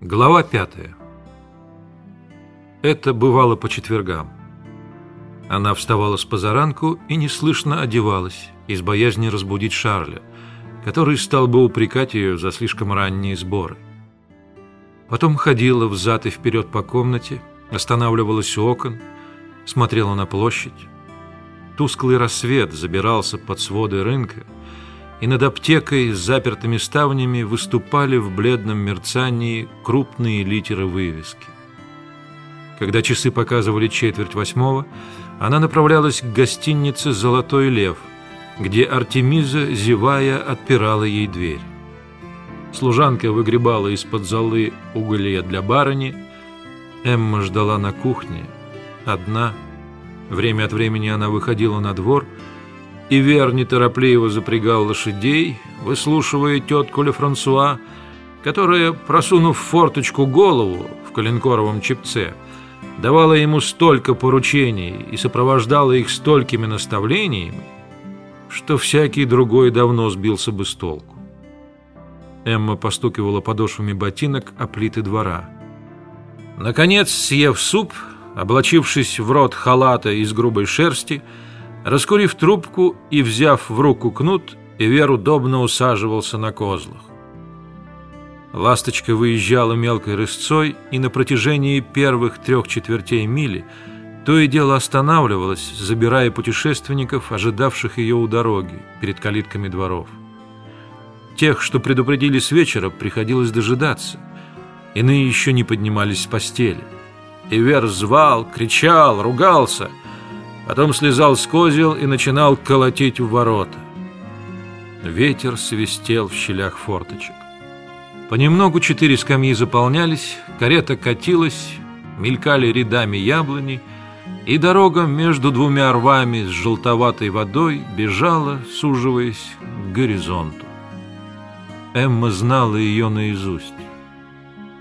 Глава пятая. Это бывало по четвергам. Она вставала с позаранку и неслышно одевалась, из боязни разбудить Шарля, который стал бы упрекать ее за слишком ранние сборы. Потом ходила взад и вперед по комнате, останавливалась у окон, смотрела на площадь. Тусклый рассвет забирался под своды рынка, и над аптекой с запертыми ставнями выступали в бледном мерцании крупные литеры вывески. Когда часы показывали четверть восьмого, она направлялась к гостинице «Золотой лев», где Артемиза, зевая, отпирала ей дверь. Служанка выгребала из-под золы уголья для барыни. Эмма ждала на кухне, одна. Время от времени она выходила на двор – и Вер неторопливо запрягал лошадей, выслушивая тетку Ле Франсуа, которая, просунув форточку голову в коленкоровом чепце, давала ему столько поручений и сопровождала их столькими наставлениями, что всякий другой давно сбился бы с толку. Эмма постукивала подошвами ботинок о плиты двора. Наконец, съев суп, облачившись в рот халата из грубой шерсти, Раскурив трубку и взяв в руку кнут, Ивер удобно усаживался на козлах. Ласточка выезжала мелкой рысцой и на протяжении первых трех четвертей мили то и дело останавливалась, забирая путешественников, ожидавших ее у дороги, перед калитками дворов. Тех, что предупредили с вечера, приходилось дожидаться. Иные еще не поднимались с постели. Ивер звал, кричал, ругался — Потом слезал с козел и начинал колотить в ворота. Ветер свистел в щелях форточек. Понемногу четыре скамьи заполнялись, карета катилась, мелькали рядами яблони, и дорога между двумя рвами с желтоватой водой бежала, суживаясь к горизонту. Эмма знала ее наизусть.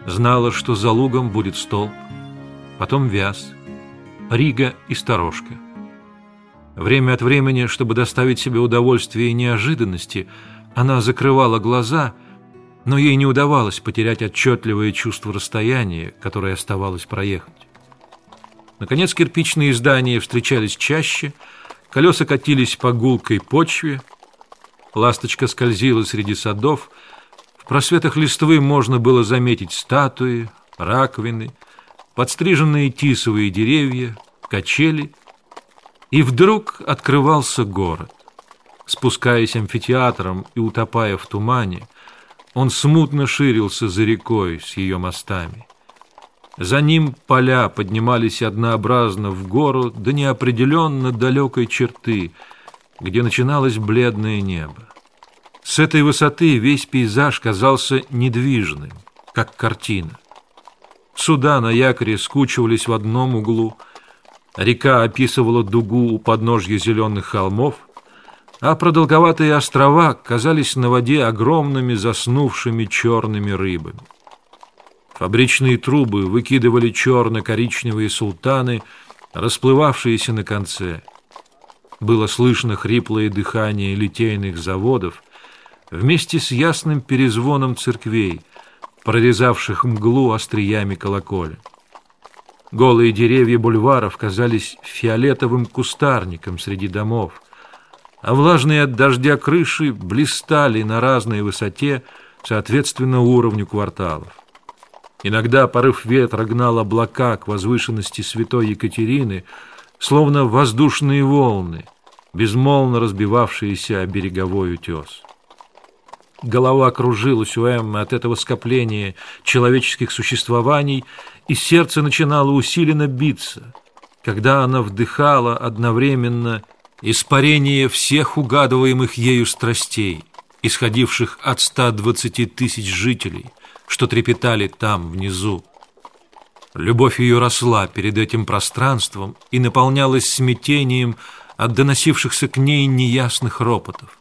Знала, что за лугом будет столб, потом вяз, Рига и сторожка. Время от времени, чтобы доставить себе удовольствие и неожиданности, она закрывала глаза, но ей не удавалось потерять отчетливое чувство расстояния, которое оставалось проехать. Наконец кирпичные здания встречались чаще, колеса катились по гулкой почве, ласточка скользила среди садов, в просветах листвы можно было заметить статуи, раковины, подстриженные тисовые деревья, качели и вдруг открывался город. Спускаясь амфитеатром и утопая в тумане, он смутно ширился за рекой с ее мостами. За ним поля поднимались однообразно в гору до неопределенно далекой черты, где начиналось бледное небо. С этой высоты весь пейзаж казался недвижным, как картина. Суда на якоре скучивались в одном углу – Река описывала дугу у подножья зеленых холмов, а продолговатые острова казались на воде огромными заснувшими черными рыбами. Фабричные трубы выкидывали черно-коричневые султаны, расплывавшиеся на конце. Было слышно хриплое дыхание литейных заводов вместе с ясным перезвоном церквей, прорезавших мглу остриями колоколен. Голые деревья бульваров казались фиолетовым кустарником среди домов, а влажные от дождя крыши блистали на разной высоте, соответственно уровню кварталов. Иногда порыв ветра гнал облака к возвышенности святой Екатерины, словно воздушные волны, безмолвно разбивавшиеся о береговой утес. Голова кружилась у Эммы от этого скопления человеческих существований, и сердце начинало усиленно биться, когда она вдыхала одновременно испарение всех угадываемых ею страстей, исходивших от 120 тысяч жителей, что трепетали там, внизу. Любовь ее росла перед этим пространством и наполнялась смятением от доносившихся к ней неясных ропотов.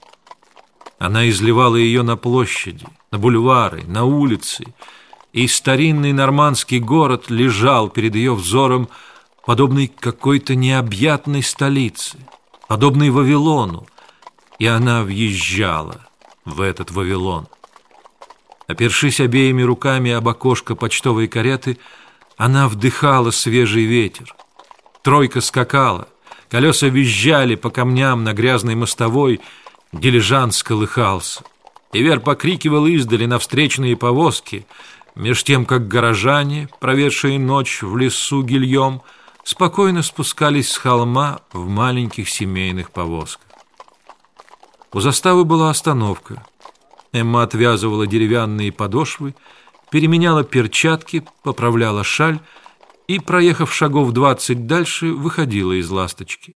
Она изливала ее на площади, на бульвары, на улицы, и старинный нормандский город лежал перед ее взором, подобный какой-то необъятной столице, подобный Вавилону, и она въезжала в этот Вавилон. Опершись обеими руками об окошко почтовой кареты, она вдыхала свежий ветер. Тройка скакала, колеса визжали по камням на грязной мостовой, дилижанс колыхался. Ивер покрикивал издали на встречные повозки, меж тем, как горожане, проведшие ночь в лесу гильем, спокойно спускались с холма в маленьких семейных повозках. У заставы была остановка. Эмма отвязывала деревянные подошвы, переменяла перчатки, поправляла шаль и, проехав шагов двадцать дальше, выходила из ласточки.